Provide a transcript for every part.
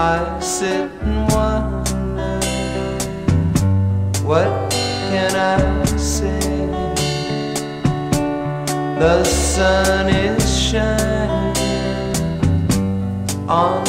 I sit and wonder what can I say? The sun is shining on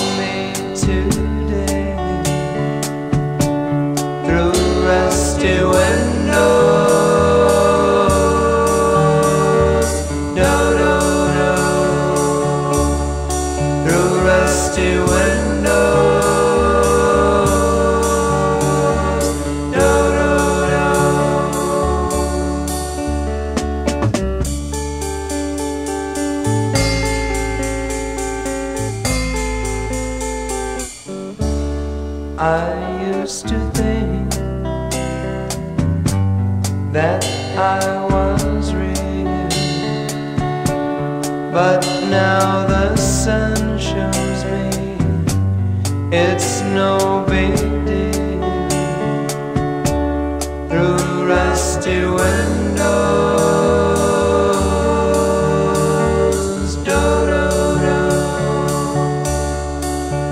I used to think that I was real, but now the sun shows me it's no big deal. Through rusty windows, do do do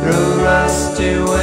through rusty.